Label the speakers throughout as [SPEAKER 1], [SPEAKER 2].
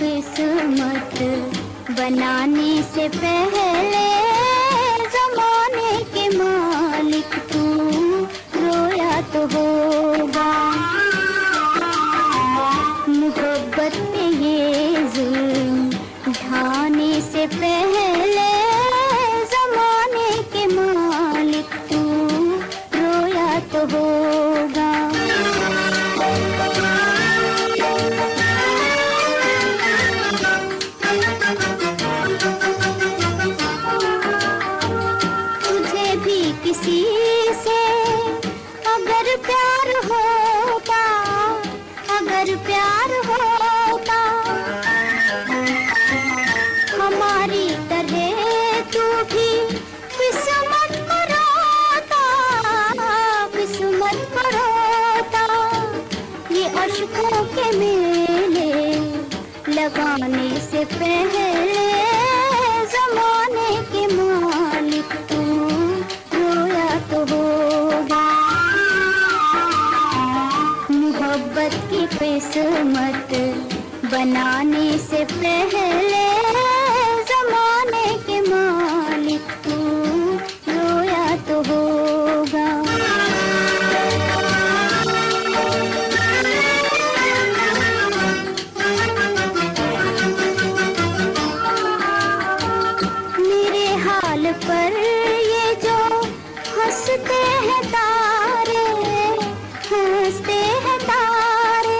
[SPEAKER 1] किस्मत बनाने से पहले लगाने से पहले जमाने के मालिक तू, रोया तो होगा। मोहब्बत की किस्मत बनाने से पहले पर ये जो हँसते हैं तारे, हँसते हैं तारे।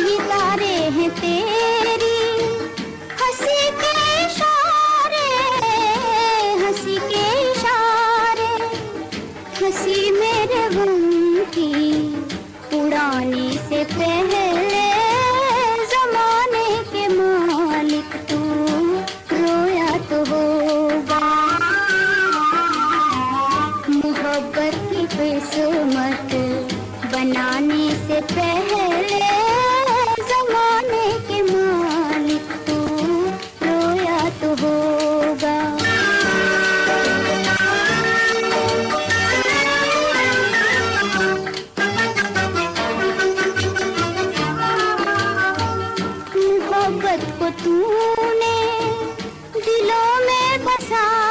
[SPEAKER 1] ये तारे हैं तेरी, हँसी के इशारे, हँसी के इशारे। हँसी मेरे गम की उड़ाने से पहले किस्मत बनाने से पहले जमाने के मालिक तू रोया तो होगा। मोहब्बत को तूने दिलों में बसाया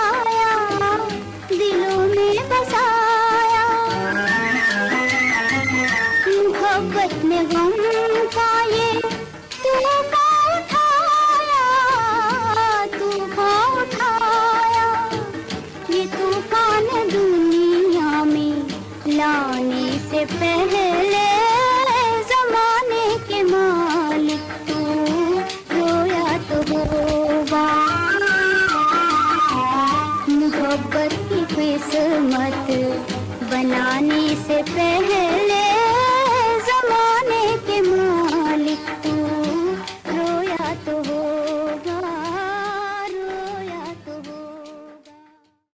[SPEAKER 1] मोहब्बत में गम का ये तूफ़ान दुनिया में लाने से पहले जमाने के तू। रोया तो मोहब्बत की बनाने से पहले